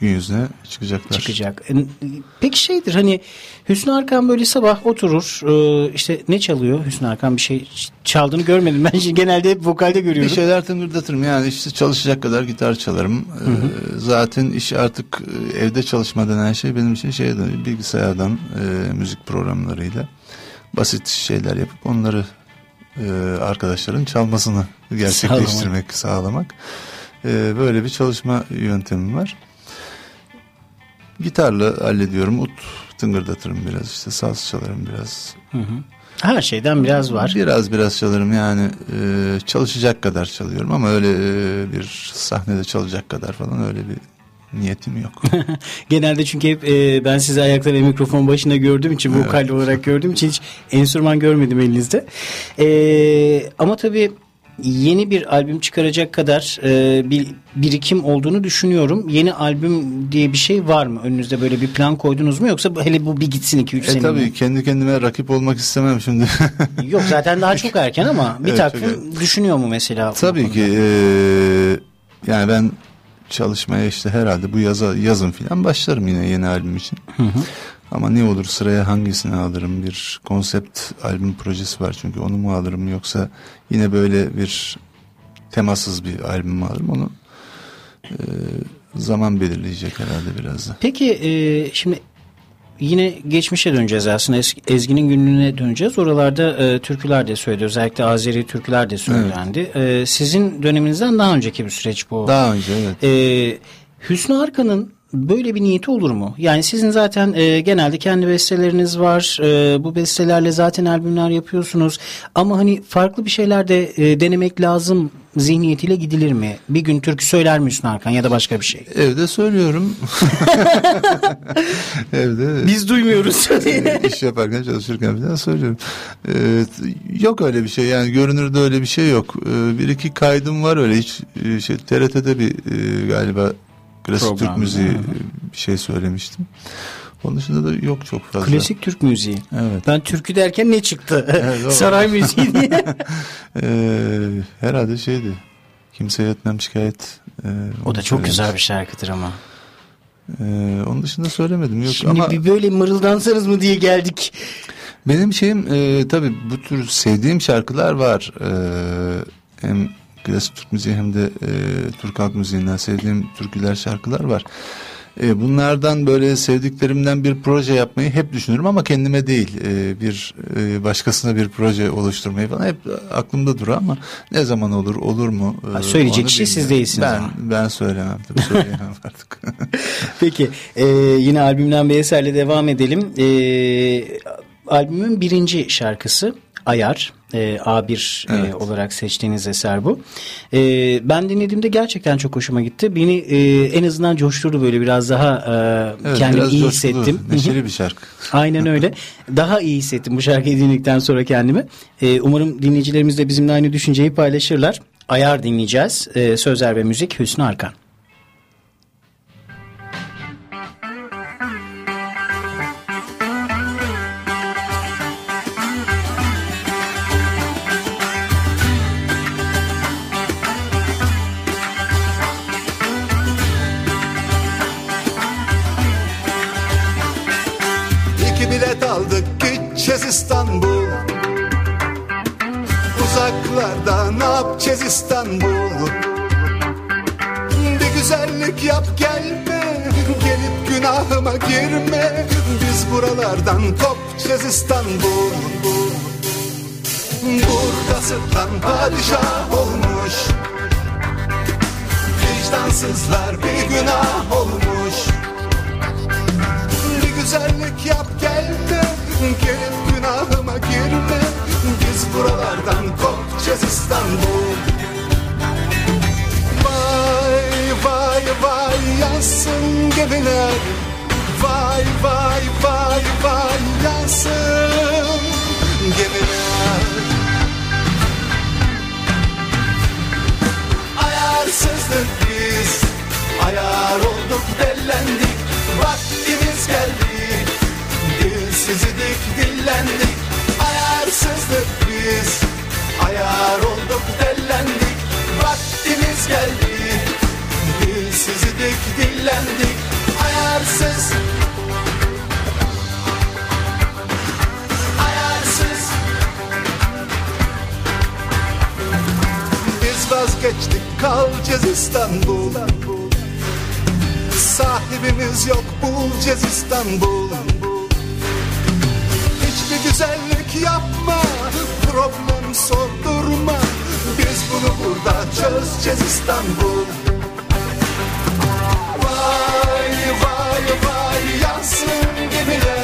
gün yüzüne çıkacaklar. çıkacak. E, Peki şeydir hani Hüsnü Arkan böyle sabah oturur e, işte ne çalıyor Hüsnü Arkan bir şey çaldığını görmedim. Ben genelde hep vokalde Bir görüyorum. şeyler tıngırdatırım yani işte çalışacak kadar gitar çalarım. Ee, zaten iş artık e, evde çalışma denen şey benim için şeyden bilgisayardan e, müzik programlarıyla basit şeyler yapıp onları e, arkadaşların çalmasını gerçekleştirmek, sağlamak. E, böyle bir çalışma yöntemim var. Gitarla hallediyorum. Ut tıngırdatırım biraz işte saz çalarım biraz. Her şeyden biraz var. Biraz biraz çalarım yani e, çalışacak kadar çalıyorum ama öyle e, bir sahnede çalacak kadar falan öyle bir niyetim yok. Genelde çünkü hep e, ben sizi ayakta ve mikrofon başında gördüğüm için vokal olarak gördüğüm için hiç enstrüman görmedim elinizde. E, ama tabii yeni bir albüm çıkaracak kadar e, bir birikim olduğunu düşünüyorum. Yeni albüm diye bir şey var mı? Önünüzde böyle bir plan koydunuz mu yoksa hele bu bir gitsin 2-3 e sene tabii mi? kendi kendime rakip olmak istemem şimdi. Yok zaten daha çok erken ama bir Evet, takvim düşünüyor mu mesela? tabii ki e, yani ben çalışmaya işte herhalde bu yaza yazın falan başlarım yine yeni albüm için. Ama ne olur sıraya hangisini alırım? Bir konsept albüm projesi var çünkü onu mu alırım yoksa yine böyle bir temasız bir albüm mü alırım onu e, zaman belirleyecek herhalde biraz da. Peki e, şimdi yine geçmişe döneceğiz aslında Es- Ezgi'nin günlüğüne döneceğiz. Oralarda e, türküler de söyledi. Özellikle Azeri türküler de söylendi. E, sizin döneminizden daha önceki bir süreç bu. Daha önce evet. E, Hüsnü Arkan'ın böyle bir niyeti olur mu? Yani sizin zaten e, genelde kendi besteleriniz var. E, bu bestelerle zaten albümler yapıyorsunuz. Ama hani farklı bir şeyler de e, denemek lazım zihniyetiyle gidilir mi? Bir gün türkü söyler mi Hüsnü Arkan ya da başka bir şey? Evde söylüyorum. Evde Biz duymuyoruz. iş yaparken çalışırken falan söylüyorum. Ee, yok öyle bir şey yani görünürde öyle bir şey yok. Ee, bir iki kaydım var öyle hiç e, şey TRT'de bir e, galiba klasik Program, Türk müziği e, bir şey söylemiştim. Onun dışında da yok çok fazla. Klasik Türk müziği. Evet. Ben türkü derken ne çıktı? Evet, Saray müziği diye. Ee, herhalde şeydi. Kimseye etmem şikayet. Ee, o da çok söylemiş. güzel bir şarkıdır ama. Ee, onun dışında söylemedim yok Şimdi ama bir böyle mırıldansanız mı diye geldik. Benim şeyim e, tabii bu tür sevdiğim şarkılar var. E, hem klasik Türk müziği hem de e, Türk halk müziğinden sevdiğim türküler şarkılar var. E, bunlardan böyle sevdiklerimden bir proje yapmayı hep düşünürüm ama kendime değil. E, bir e, başkasına bir proje oluşturmayı falan hep aklımda durur ama ne zaman olur olur mu? E, Ha, söyleyecek kişi siz değilsiniz Ben ama. ben söylemem tabii söyleyemem artık. Peki e, yine albümden bir eserle devam edelim. E, albümün birinci şarkısı Ayar. E, A1 e, Evet. olarak seçtiğiniz eser bu. E, ben dinlediğimde gerçekten çok hoşuma gitti. Beni e, en azından coşturdu böyle biraz daha e, Evet, kendimi biraz iyi coşkulu, hissettim. Neşeli bir şarkı. Aynen öyle. Daha iyi hissettim bu şarkıyı dinledikten sonra kendimi. Ee, umarım dinleyicilerimiz de bizimle aynı düşünceyi paylaşırlar. Ayar dinleyeceğiz. E, sözler ve müzik Hüsnü Arkan. Gideceğiz İstanbul. Uzaklarda ne yapacağız İstanbul. Bir güzellik yap gelme. Gelip günahıma girme. Biz buralardan kopacağız İstanbul. Burada sırtlan padişah olmuş. Vicdansızlar bir günah olmuş. Bir güzellik yap gel de Gelip günahıma girme. Biz buralardan kopacağız İstanbul. Vay vay vay yansın gemiler Vay vay vay vay yansın gemiler Ayarsızlık biz. Ayar olduk dellendik Vaktimiz geldi Dilsiz idik dillendik Ayarsızlık biz. Ayar olduk dellendik Vaktimiz geldi. Dilsiz idik dillendik Ayarsız. Ayarsız. Biz vazgeçtik kalacağız İstanbul Sahibimiz yok bulacağız İstanbul güzellik yapma Problem sordurma. Biz bunu burada çözeceğiz İstanbul. Vay vay vay yansın gemiler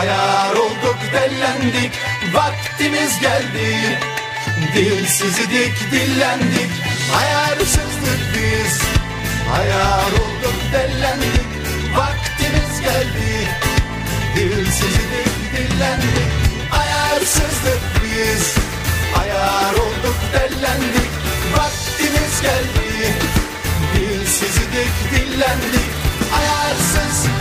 Ayar olduk dellendik Vaktimiz geldi. Dilsiz idik dillendik Ayarsızlık biz. Ayar olduk dellendik Vaktimiz geldi. Dilsiz idik dillendik Ayarsızlık biz. Ayar olduk dellendik Vaktimiz geldi. Dilsiz idik dillendik Ayarsız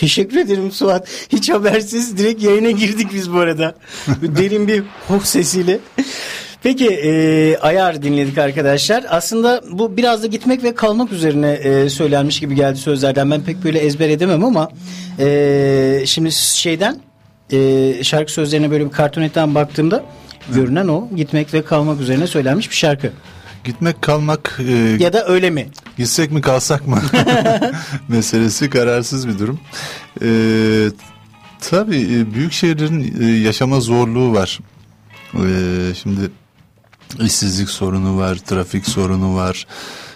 Teşekkür ederim Suat. Hiç habersiz direkt yayına girdik biz bu arada. Derin bir hoh sesiyle. Peki e, ayar dinledik arkadaşlar. Aslında bu biraz da gitmek ve kalmak üzerine e, söylenmiş gibi geldi sözlerden. Ben pek böyle ezber edemem ama e, şimdi şeyden e, şarkı sözlerine böyle bir kartonetten baktığımda görünen o gitmek ve kalmak üzerine söylenmiş bir şarkı. Gitmek kalmak e, Ya da öyle mi? gitsek mi kalsak mı meselesi kararsız bir durum. E, tabii e, büyük şehirlerin e, yaşama zorluğu var. E, şimdi işsizlik sorunu var, trafik sorunu var. e,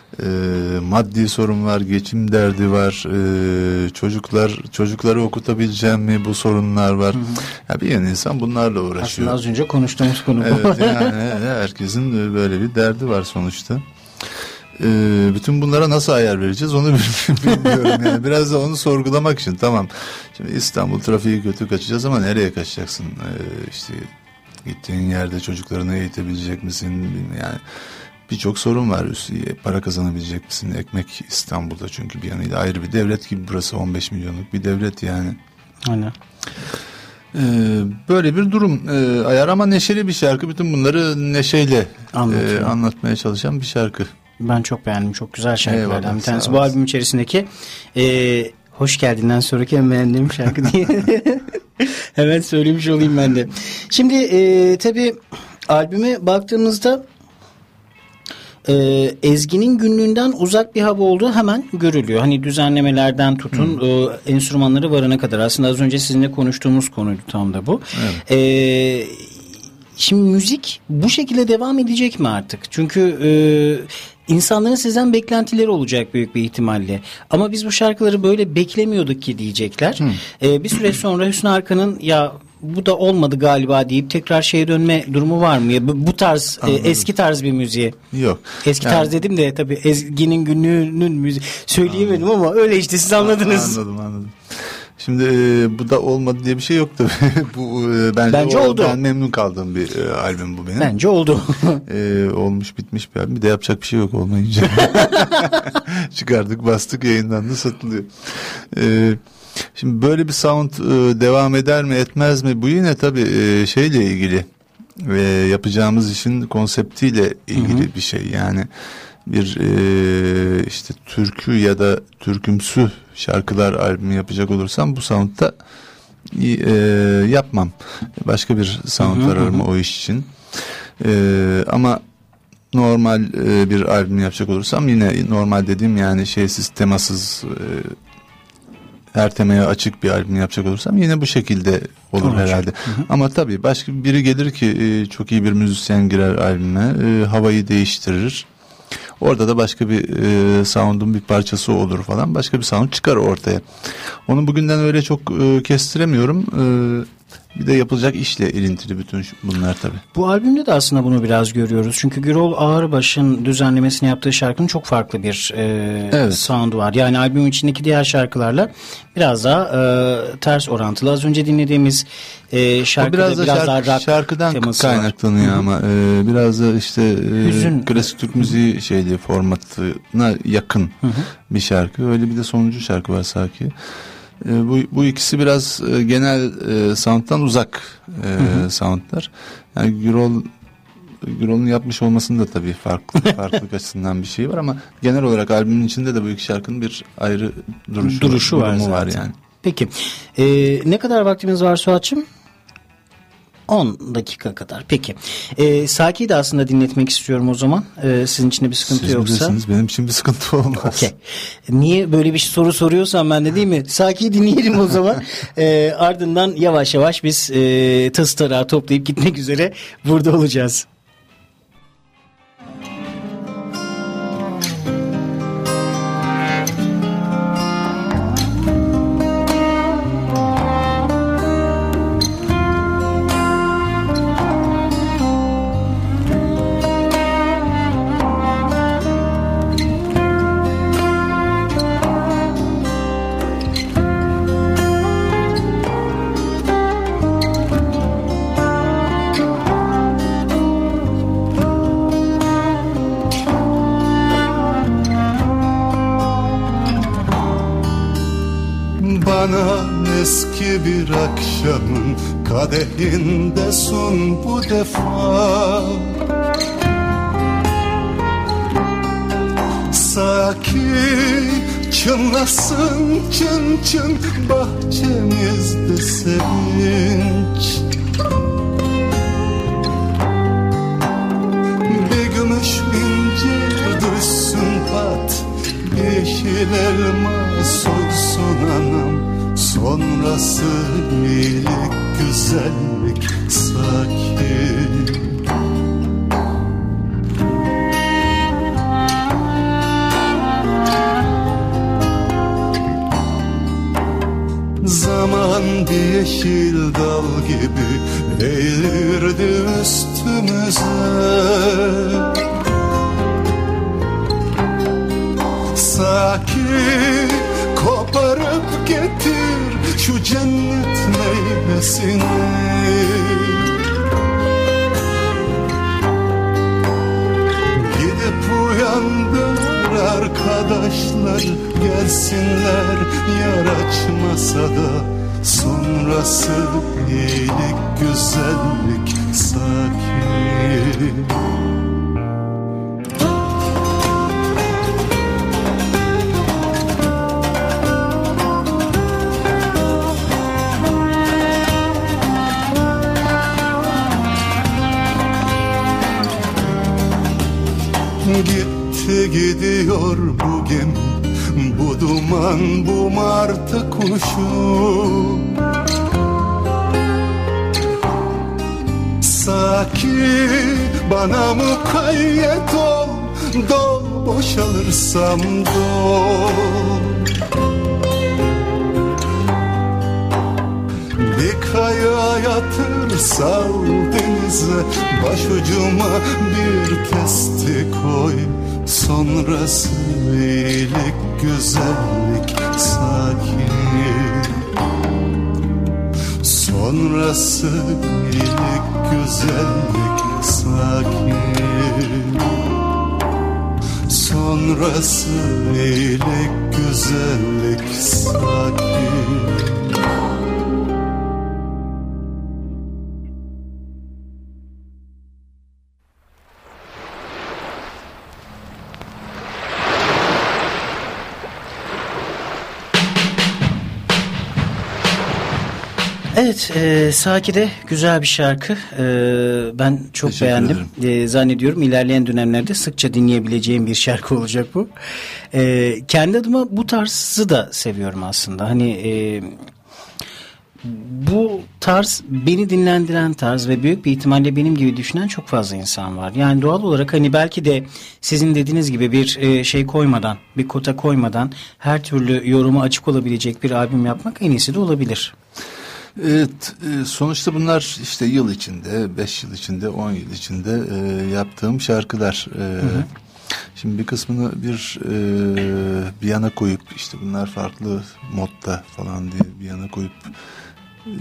maddi sorun var, geçim derdi var, e, çocuklar çocukları okutabileceğim mi bu sorunlar var. Ya bir yan insan bunlarla uğraşıyor. Aslında az önce konuştuğumuz konu bu. Evet yani herkesin böyle bir derdi var sonuçta. Ee, bütün bunlara nasıl ayar vereceğiz onu bilmiyorum. Yani biraz da onu sorgulamak için tamam. Şimdi İstanbul trafiği kötü kaçacağız ama nereye kaçacaksın? Ee, işte gittiğin yerde çocuklarını eğitebilecek misin? Yani birçok sorun var. Üstü- Para kazanabilecek misin? Ekmek İstanbul'da çünkü bir yanıyla ayrı bir devlet gibi burası 15 milyonluk bir devlet yani. Aynen. Ee, böyle bir durum ee, ayar ama neşeli bir şarkı bütün bunları neşeyle Anlatıyor. e, anlatmaya çalışan bir şarkı. Ben çok beğendim. Çok güzel şarkılardan Eyvallah, bir tanesi. Bu albüm içerisindeki e, Hoş Geldin'den sonraki en beğendiğim şarkı diye. Hemen söylemiş olayım ben de. Şimdi e, tabii albüme baktığımızda e, Ezgi'nin günlüğünden uzak bir hava olduğu hemen görülüyor. Hani düzenlemelerden tutun e, enstrümanları varana kadar. Aslında az önce sizinle konuştuğumuz konuydu tam da bu. E, şimdi müzik bu şekilde devam edecek mi artık? Çünkü e, insanların sizden beklentileri olacak büyük bir ihtimalle. Ama biz bu şarkıları böyle beklemiyorduk ki diyecekler. E, bir süre sonra Hüsnü Arkan'ın ya bu da olmadı galiba deyip tekrar şeye dönme durumu var mı? Ya bu bu tarz e, Anladım. eski tarz bir müziğe. Yok. Eski Yani- tarz dedim de tabii Ezgi'nin günlüğünün müziği söyleyemedim ama öyle işte siz anladınız. Anladım anladım. Şimdi e, bu da olmadı diye bir şey yok tabii. bu e, bence, Bence o- oldu. Ben memnun kaldığım bir e, albüm bu benim. Bence oldu. E, olmuş bitmiş bir albüm. Bir de yapacak bir şey yok olmayınca. Çıkardık bastık yayından da satılıyor. E, şimdi böyle bir sound e, devam eder mi etmez mi? Bu yine tabii e, şeyle ilgili. Ve yapacağımız işin konseptiyle ilgili bir şey. Yani bir e, işte türkü ya da türkümsü şarkılar albümü yapacak olursam bu soundta e, yapmam. Başka bir sound ararım o iş için. E, ama normal e, bir albüm yapacak olursam yine normal dediğim yani şeysiz temasız e, her temaya açık bir albüm yapacak olursam yine bu şekilde olur Olacak. herhalde. Ama tabii başka biri gelir ki e, çok iyi bir müzisyen girer albüme, e, havayı değiştirir. Orada da başka bir e, sound'un bir parçası olur falan. Başka bir sound çıkar ortaya. Onu bugünden öyle çok e, kestiremiyorum. E, bir de yapılacak işle ilintili bütün bunlar tabii. Bu albümde de aslında bunu biraz görüyoruz. Çünkü Gürol Ağırbaş'ın düzenlemesini yaptığı şarkının çok farklı bir e, Evet. sound'u var. Yani albümün içindeki diğer şarkılarla biraz daha e, ters orantılı. Az önce dinlediğimiz e, şarkıda biraz biraz, da şarkı- daha rock şarkıdan teması var. kaynaklanıyor ama e, biraz da işte e, Hüzün. klasik Türk müziği şeyli formatına yakın bir şarkı. Öyle bir de sonuncu şarkı var sanki. E, bu, bu ikisi biraz e, genel e, sound'dan uzak e, soundlar. Yani Gürol Gürol'un yapmış olmasının da tabii farklı farklılık açısından bir şey var ama genel olarak albümün içinde de bu iki şarkının bir ayrı duruşu, Duruşu var var zaten. yani. Peki. E, ne kadar vaktimiz var Suat'cığım? 10 dakika kadar. Peki. E, Saki'yi de aslında dinletmek istiyorum o zaman. E, sizin için de bir sıkıntı Siz yoksa. bilirsiniz benim için bir sıkıntı olmaz. Okey. Niye böyle bir soru soruyorsan ben de değil mi? Saki'yi dinleyelim o zaman. Ee, ardından yavaş yavaş biz e, tası tarağı toplayıp gitmek üzere burada olacağız. Akşamın kadehinde sun bu defa. Saki çınlasın çın çın bahçemizde sevinç. Bir gümüş incir düşsün pat Yeşil elma soysun anam Sonrası iyilik güzellik sakin. Zaman bir yeşil dal gibi eğilirdi üstümüze. Sakin koparıp getir şu cennet meyvesini. Gidip uyandır arkadaşlar gelsinler yar açmasa da Sonrası iyilik güzellik sakin Geçti gidiyor bu gemi Bu duman bu martı kuşu. Sakin bana mukayyet ol Dol boşalırsam dol. Bir kaya yatır sal denize Başucuma bir testi koy. Sonrası iyilik güzellik sakin. Sonrası iyilik güzellik sakin. Sonrası iyilik güzellik sakin Evet, e, Saki'de güzel bir şarkı. E, ben çok Teşekkür beğendim. E, zannediyorum ilerleyen dönemlerde sıkça dinleyebileceğim bir şarkı olacak bu. E, kendi adıma bu tarzı da seviyorum aslında. Hani e, bu tarz beni dinlendiren tarz ve büyük bir ihtimalle benim gibi düşünen çok fazla insan var. Yani doğal olarak hani belki de sizin dediğiniz gibi bir e, şey koymadan, bir kota koymadan her türlü yoruma açık olabilecek bir albüm yapmak en iyisi de olabilir. Evet, e, sonuçta bunlar işte yıl içinde, 5 yıl içinde, 10 yıl içinde e, yaptığım şarkılar. E, Şimdi bir kısmını bir e, bir yana koyup işte bunlar farklı modda falan diye bir yana koyup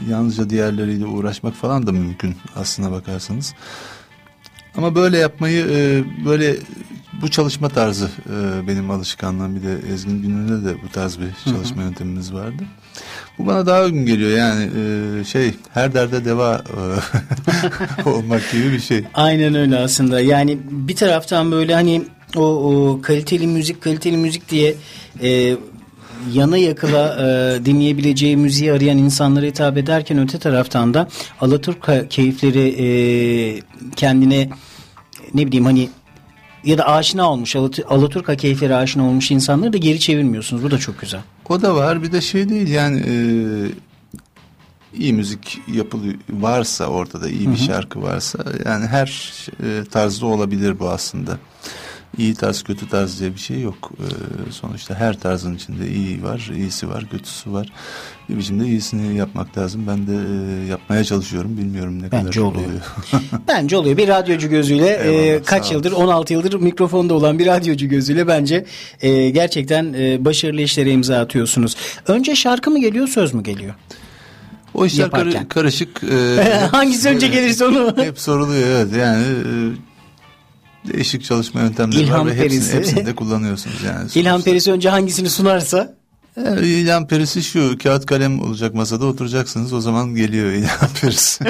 yalnızca diğerleriyle uğraşmak falan da mümkün aslına bakarsanız. Ama böyle yapmayı e, böyle bu çalışma tarzı e, benim alışkanlığım bir de Ezgin Günü'nde de bu tarz bir çalışma yöntemimiz vardı. Bu bana daha uygun geliyor yani e, şey her derde deva e, olmak gibi bir şey. Aynen öyle aslında. Yani bir taraftan böyle hani o, o kaliteli müzik kaliteli müzik diye e, yana yakıla e, dinleyebileceği müziği arayan insanlara hitap ederken öte taraftan da Alaturka keyifleri e, kendine ne bileyim hani ya da aşina olmuş Alat- Alaturka keyifleri aşina olmuş insanları da geri çevirmiyorsunuz. Bu da çok güzel. O da var bir de şey değil yani e, iyi müzik yapılı varsa ortada iyi bir şarkı varsa yani her e, tarzda olabilir bu aslında. İyi tarz kötü tarz diye bir şey yok. E, sonuçta her tarzın içinde iyi var, iyisi var, kötüsü var. Bir biçimde iyisini yapmak lazım. Ben de e, yapmaya çalışıyorum. Bilmiyorum ne Bence kadar oluyor. Bence oluyor. Bir radyocu gözüyle e, kaç yıldır 16 yıldır mikrofonda olan bir radyocu gözüyle bence e, gerçekten e, başarılı işlere imza atıyorsunuz. Önce şarkı mı geliyor söz mü geliyor? O işler karı- karışık. e, Hangisi önce gelirse onu. Hep soruluyor evet yani e, değişik çalışma yöntemleri İlham var ve hepsini, perisi. hepsini de kullanıyorsunuz yani. Sonuçta. Perisi önce hangisini sunarsa Evet, İlham perisi şu kağıt kalem olacak masada oturacaksınız o zaman geliyor ilham perisi.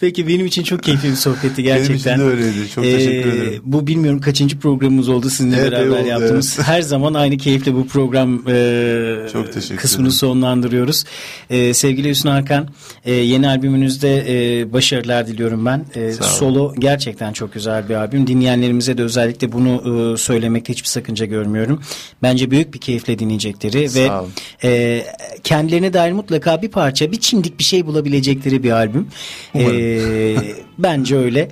Peki benim için çok keyifli bir sohbetti Benim gerçekten. için de öyleydi çok Ee, teşekkür ederim. Bu bilmiyorum kaçıncı programımız oldu sizinle Epey beraber oldu, yaptığımız. evet. Her zaman aynı keyifle bu program e, Çok kısmını ederim. sonlandırıyoruz. E, sevgili Hüsnü Hakan e, yeni albümünüzde e, başarılar diliyorum ben. E, Sağ solo gerçekten çok güzel bir albüm. Dinleyenlerimize de özellikle bunu e, söylemekte hiçbir sakınca görmüyorum. Bence büyük bir keyifle dinleyecekleri ve Sağ olun. e, kendilerine dair mutlaka bir parça, bir çimdik bir şey bulabilecekleri bir albüm. E, bence öyle.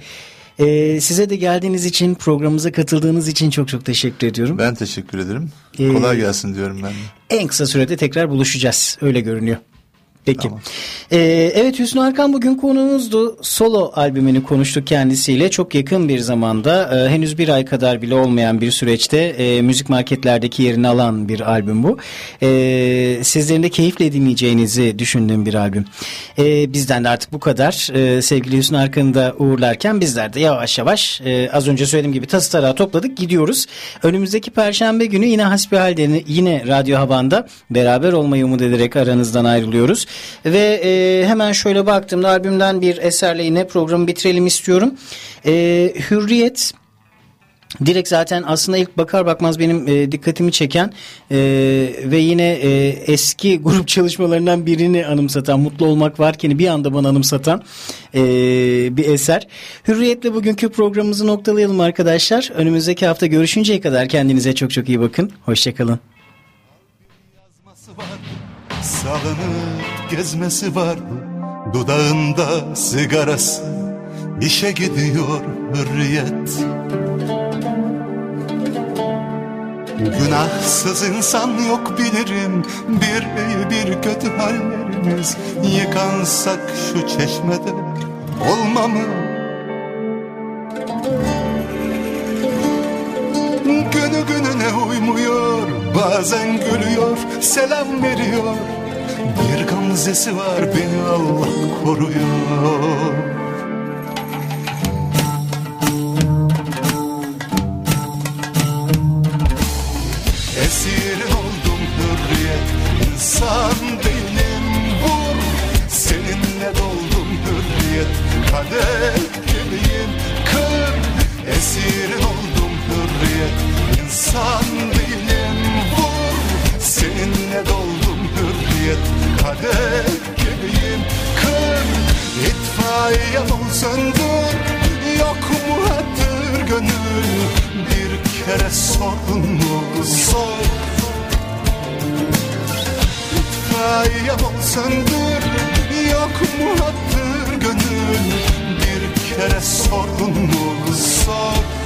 E, size de geldiğiniz için, programımıza katıldığınız için çok çok teşekkür ediyorum. Ben teşekkür ederim. Ee, Kolay gelsin diyorum ben. En kısa sürede tekrar buluşacağız. Öyle görünüyor. Peki. Tamam. Ee, evet Hüsnü Arkan bugün konuğumuzdu. Solo albümünü konuştuk kendisiyle. Çok yakın bir zamanda e, henüz bir ay kadar bile olmayan bir süreçte e, müzik marketlerdeki yerini alan bir albüm bu. E, sizlerin de keyifle dinleyeceğinizi düşündüğüm bir albüm. E, bizden de artık bu kadar. E, sevgili Hüsnü Arkan'ı da uğurlarken bizler de yavaş yavaş e, az önce söylediğim gibi tası tarağı topladık gidiyoruz. Önümüzdeki perşembe günü yine hasbihalde yine Radyo Havan'da beraber olmayı umut ederek aranızdan ayrılıyoruz. Ve e, hemen şöyle baktığımda albümden bir eserle yine programı bitirelim istiyorum. E, Hürriyet Direkt zaten aslında ilk bakar bakmaz benim e, dikkatimi çeken e, ve yine e, eski grup çalışmalarından birini anımsatan, mutlu olmak varken bir anda bana anımsatan e, bir eser. Hürriyetle bugünkü programımızı noktalayalım arkadaşlar. Önümüzdeki hafta görüşünceye kadar kendinize çok çok iyi bakın. Hoşçakalın. Salınıp gezmesi var Dudağında sigarası. İşe gidiyor hürriyet. Günahsız insan yok bilirim Bir iyi bir kötü hallerimiz. Yıkansak şu çeşmede olmamı Bazen gülüyor selam veriyor. Bir gamzesi var beni Allah koruyor. Esirin oldum hürriyet insan değilim vur. Seninle doldum hürriyet kadeh gibiyim kır. Esirin oldum hürriyet insan kadeh gibiyim kır? İtfaiye ol söndür yok mu hatır gönül? Bir kere sordun mu? Sor. İtfaiye ol söndür yok mu hatır gönül? Bir kere sordun mu? Sor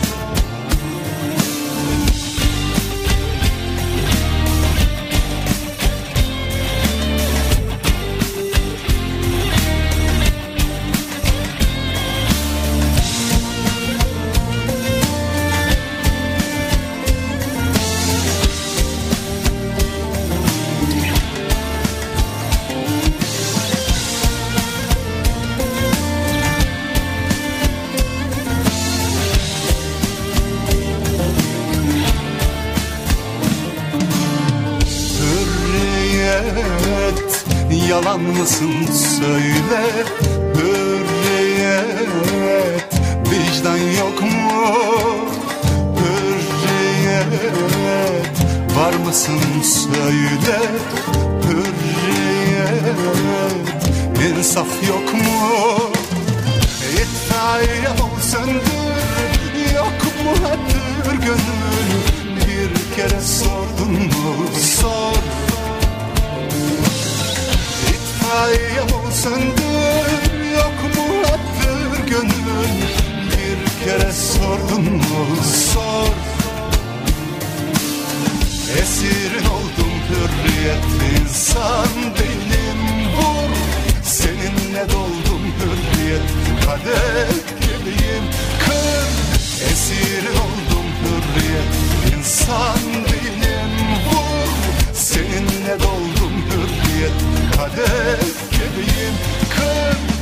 yalan mısın söyle Hürriyet vicdan yok mu? Hürriyet var mısın söyle Hürriyet insaf yok mu? İtfaiye ol söndür Yok mu hatır gönül? Bir kere sordun mu? Sor İtfaiye ol söndür Yok mu hatır gönül Bir kere sordun mu? Sor. Esirin oldum hürriyet insan değilim vur. Seninle doldum hürriyet kadeh gibiyim. Kır. Esirin oldum hürriyet insan değilim vur. Seninle doldum kadeh gibiyim kır